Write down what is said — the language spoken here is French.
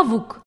tavuk